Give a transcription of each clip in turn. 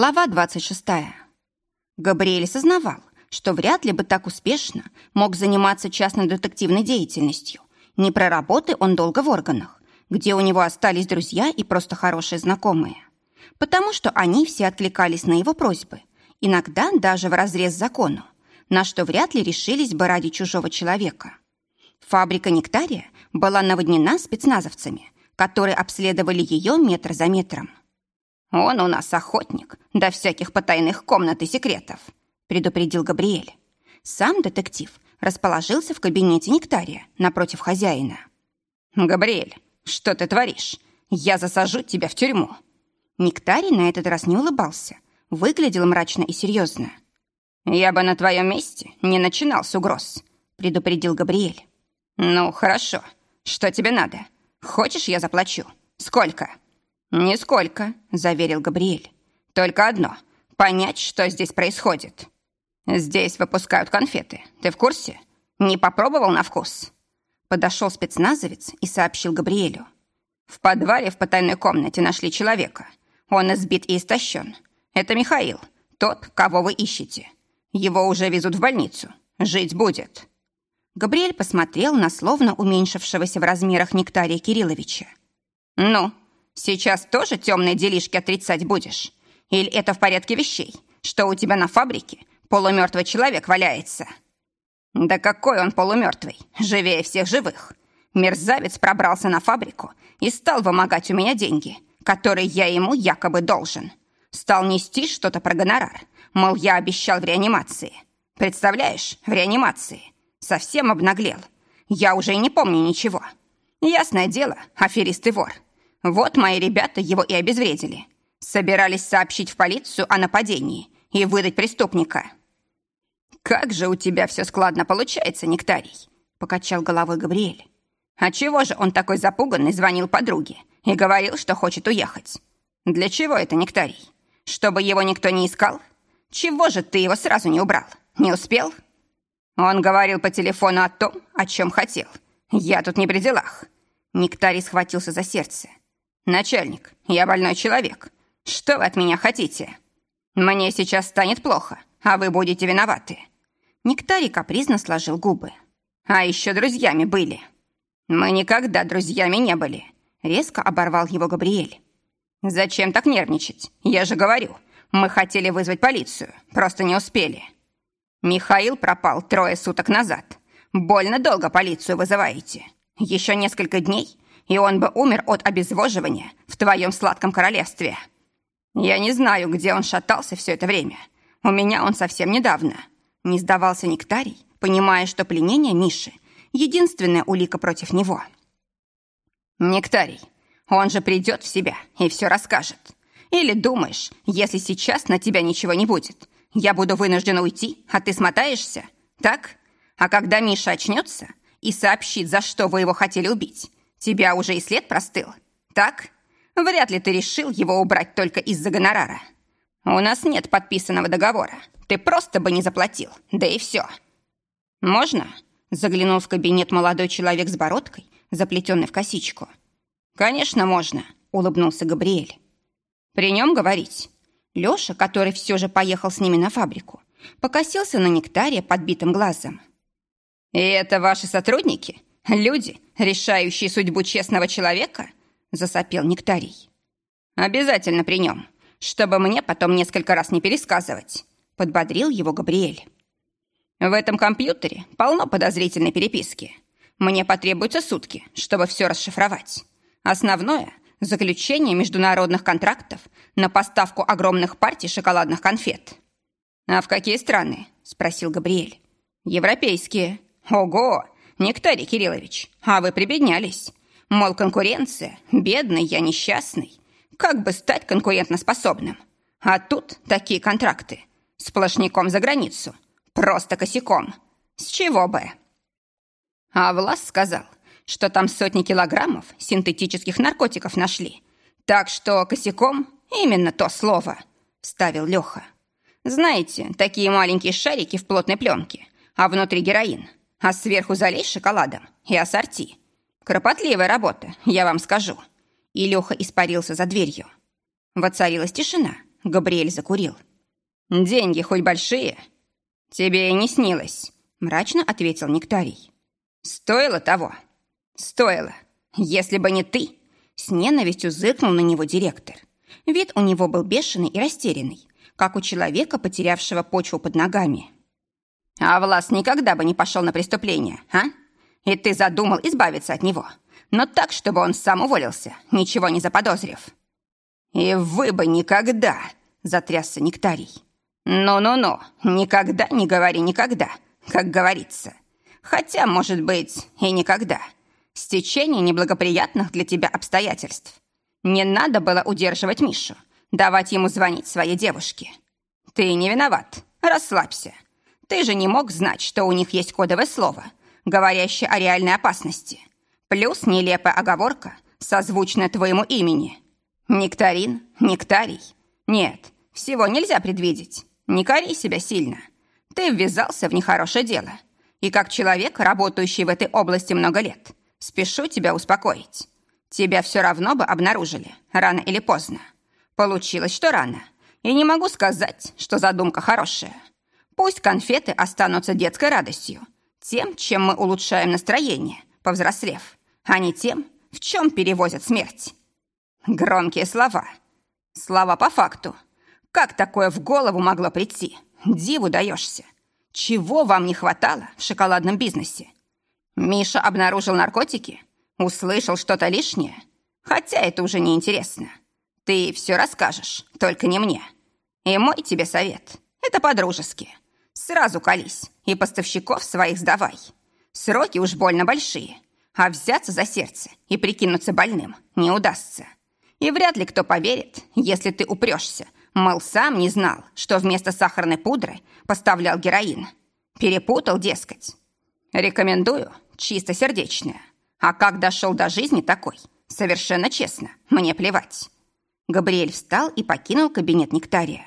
Глава 26. Габриэль сознавал, что вряд ли бы так успешно мог заниматься частной детективной деятельностью. Не проработай он долго в органах, где у него остались друзья и просто хорошие знакомые. Потому что они все откликались на его просьбы, иногда даже в разрез закону, на что вряд ли решились бы ради чужого человека. Фабрика «Нектария» была наводнена спецназовцами, которые обследовали ее метр за метром. «Он у нас охотник до всяких потайных комнат и секретов», предупредил Габриэль. Сам детектив расположился в кабинете Нектария напротив хозяина. «Габриэль, что ты творишь? Я засажу тебя в тюрьму». Нектарий на этот раз не улыбался, выглядел мрачно и серьезно. «Я бы на твоем месте не начинал с угроз», предупредил Габриэль. «Ну, хорошо. Что тебе надо? Хочешь, я заплачу? Сколько?» «Нисколько», — заверил Габриэль. «Только одно — понять, что здесь происходит. Здесь выпускают конфеты. Ты в курсе? Не попробовал на вкус?» Подошел спецназовец и сообщил Габриэлю. «В подвале в потайной комнате нашли человека. Он избит и истощен. Это Михаил, тот, кого вы ищете. Его уже везут в больницу. Жить будет». Габриэль посмотрел на словно уменьшившегося в размерах Нектария Кирилловича. «Ну, Сейчас тоже темные делишки отрицать будешь? Или это в порядке вещей, что у тебя на фабрике полумертвый человек валяется? Да какой он полумертвый, живее всех живых. Мерзавец пробрался на фабрику и стал вымогать у меня деньги, которые я ему якобы должен. Стал нести что-то про гонорар, мол, я обещал в реанимации. Представляешь, в реанимации. Совсем обнаглел. Я уже и не помню ничего. Ясное дело, аферист и вор. Вот мои ребята его и обезвредили. Собирались сообщить в полицию о нападении и выдать преступника. «Как же у тебя все складно получается, Нектарий!» — покачал головой Габриэль. «А чего же он такой запуганный звонил подруге и говорил, что хочет уехать? Для чего это, Нектарий? Чтобы его никто не искал? Чего же ты его сразу не убрал? Не успел?» Он говорил по телефону о том, о чем хотел. Я тут не при делах. Нектарий схватился за сердце. «Начальник, я больной человек. Что вы от меня хотите? Мне сейчас станет плохо, а вы будете виноваты». Нектарий капризно сложил губы. «А еще друзьями были». «Мы никогда друзьями не были», — резко оборвал его Габриэль. «Зачем так нервничать? Я же говорю, мы хотели вызвать полицию, просто не успели». «Михаил пропал трое суток назад. Больно долго полицию вызываете. Еще несколько дней, и он бы умер от обезвоживания в твоем сладком королевстве. Я не знаю, где он шатался все это время. У меня он совсем недавно. Не сдавался Нектарий, понимая, что пленение Миши — единственная улика против него. Нектарий, он же придет в себя и все расскажет. Или думаешь, если сейчас на тебя ничего не будет, я буду вынужден уйти, а ты смотаешься? Так? А когда Миша очнется и сообщит, за что вы его хотели убить, Тебя уже и след простыл, так? Вряд ли ты решил его убрать только из-за гонорара. У нас нет подписанного договора. Ты просто бы не заплатил, да и все. Можно? Заглянул в кабинет молодой человек с бородкой, заплетенной в косичку. Конечно, можно, улыбнулся Габриэль. При нем говорить. Лёша, который все же поехал с ними на фабрику, покосился на нектаре подбитым глазом. «И это ваши сотрудники? Люди, решающие судьбу честного человека?» — засопел Нектарий. «Обязательно при нем, чтобы мне потом несколько раз не пересказывать», — подбодрил его Габриэль. «В этом компьютере полно подозрительной переписки. Мне потребуются сутки, чтобы все расшифровать. Основное — заключение международных контрактов на поставку огромных партий шоколадных конфет». «А в какие страны?» — спросил Габриэль. «Европейские». «Ого! Нектарий Кириллович, а вы прибеднялись. Мол, конкуренция, бедный я несчастный. Как бы стать конкурентоспособным? А тут такие контракты. Сплошняком за границу. Просто косяком. С чего бы? А Влас сказал, что там сотни килограммов синтетических наркотиков нашли. Так что косяком именно то слово, вставил Леха. Знаете, такие маленькие шарики в плотной пленке, а внутри героин а сверху залей шоколадом и ассорти. Кропотливая работа, я вам скажу». И Леха испарился за дверью. Воцарилась тишина, Габриэль закурил. «Деньги хоть большие?» «Тебе и не снилось», — мрачно ответил Нектарий. «Стоило того?» «Стоило. Если бы не ты...» С ненавистью зыркнул на него директор. Вид у него был бешеный и растерянный, как у человека, потерявшего почву под ногами. «А Влас никогда бы не пошел на преступление, а? И ты задумал избавиться от него, но так, чтобы он сам уволился, ничего не заподозрив». «И вы бы никогда!» — затрясся Нектарий. «Ну-ну-ну, никогда не говори никогда, как говорится. Хотя, может быть, и никогда. Стечение неблагоприятных для тебя обстоятельств. Не надо было удерживать Мишу, давать ему звонить своей девушке. Ты не виноват, расслабься. Ты же не мог знать, что у них есть кодовое слово, говорящее о реальной опасности. Плюс нелепая оговорка, созвучная твоему имени. Нектарин, нектарий. Нет, всего нельзя предвидеть. Не кори себя сильно. Ты ввязался в нехорошее дело. И как человек, работающий в этой области много лет, спешу тебя успокоить. Тебя все равно бы обнаружили, рано или поздно. Получилось, что рано. И не могу сказать, что задумка хорошая. Пусть конфеты останутся детской радостью, тем, чем мы улучшаем настроение, повзрослев, а не тем, в чем перевозят смерть. Громкие слова. Слова по факту – как такое в голову могло прийти? Диву даешься. Чего вам не хватало в шоколадном бизнесе? Миша обнаружил наркотики? Услышал что-то лишнее? Хотя это уже не интересно. Ты все расскажешь, только не мне. И мой тебе совет. Это по-дружески. Сразу колись и поставщиков своих сдавай. Сроки уж больно большие, а взяться за сердце и прикинуться больным не удастся. И вряд ли кто поверит, если ты упрешься, Мол, сам не знал, что вместо сахарной пудры поставлял героин. Перепутал, дескать. Рекомендую, чисто сердечное. А как дошел до жизни такой? Совершенно честно, мне плевать. Габриэль встал и покинул кабинет Нектария.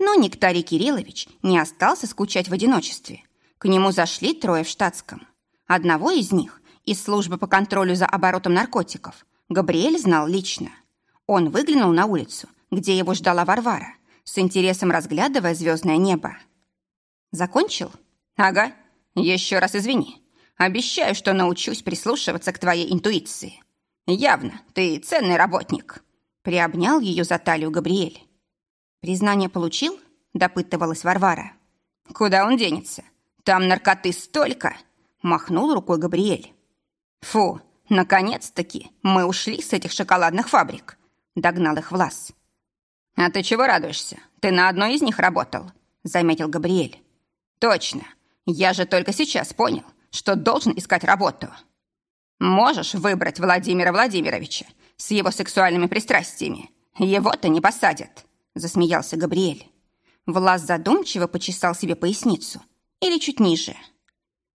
Но Нектарий Кириллович не остался скучать в одиночестве. К нему зашли трое в штатском. Одного из них, из службы по контролю за оборотом наркотиков, Габриэль знал лично. Он выглянул на улицу где его ждала Варвара, с интересом разглядывая звездное небо. «Закончил?» «Ага. Еще раз извини. Обещаю, что научусь прислушиваться к твоей интуиции. Явно, ты ценный работник». Приобнял ее за талию Габриэль. «Признание получил?» – допытывалась Варвара. «Куда он денется? Там наркоты столько!» – махнул рукой Габриэль. «Фу, наконец-таки мы ушли с этих шоколадных фабрик!» – догнал их Влас. «А ты чего радуешься? Ты на одной из них работал», — заметил Габриэль. «Точно. Я же только сейчас понял, что должен искать работу. Можешь выбрать Владимира Владимировича с его сексуальными пристрастиями. Его-то не посадят», — засмеялся Габриэль. Влас задумчиво почесал себе поясницу. Или чуть ниже.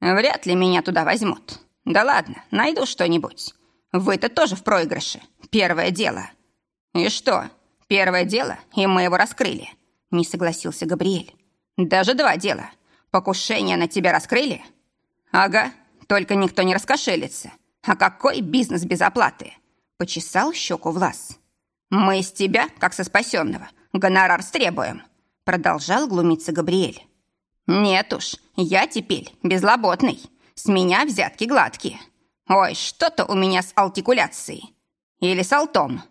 «Вряд ли меня туда возьмут. Да ладно, найду что-нибудь. Вы-то тоже в проигрыше. Первое дело». «И что, Первое дело, и мы его раскрыли. Не согласился Габриэль. Даже два дела. Покушение на тебя раскрыли? Ага, только никто не раскошелится. А какой бизнес без оплаты? Почесал щеку Влас. Мы из тебя, как со спасенного, гонорар стребуем. Продолжал глумиться Габриэль. Нет уж, я теперь безлоботный. С меня взятки гладкие. Ой, что-то у меня с артикуляцией. Или с алтом.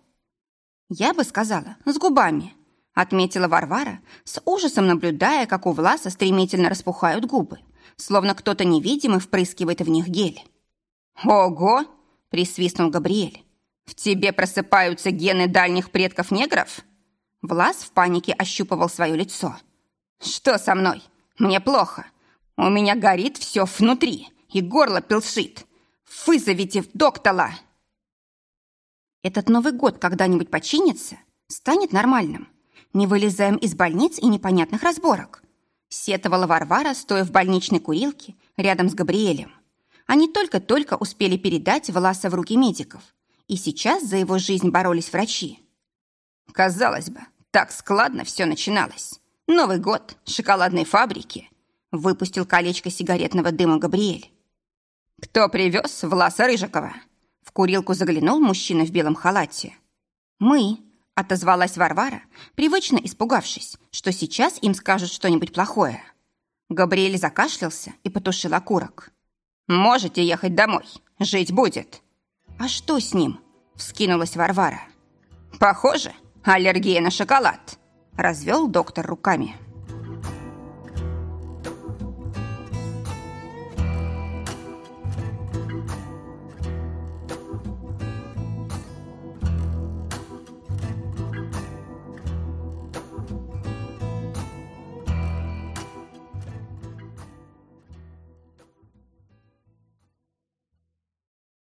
«Я бы сказала, с губами», — отметила Варвара, с ужасом наблюдая, как у Власа стремительно распухают губы, словно кто-то невидимый впрыскивает в них гель. «Ого!» — присвистнул Габриэль. «В тебе просыпаются гены дальних предков негров?» Влас в панике ощупывал свое лицо. «Что со мной? Мне плохо. У меня горит все внутри, и горло пилшит. Вызовите доктора!» Этот Новый год когда-нибудь починится, станет нормальным. Не вылезаем из больниц и непонятных разборок. Сетовала Варвара, стоя в больничной курилке рядом с Габриэлем. Они только-только успели передать Власа в руки медиков, и сейчас за его жизнь боролись врачи. Казалось бы, так складно все начиналось. Новый год, шоколадные фабрики. Выпустил колечко сигаретного дыма Габриэль. «Кто привез Власа Рыжикова?» В курилку заглянул мужчина в белом халате. «Мы», Отозвалась Варвара, привычно испугавшись, что сейчас им скажут что-нибудь плохое. Габриэль закашлялся и потушил окурок. «Можете ехать домой. Жить будет». «А что с ним?» – вскинулась Варвара. «Похоже, аллергия на шоколад», – развел доктор руками.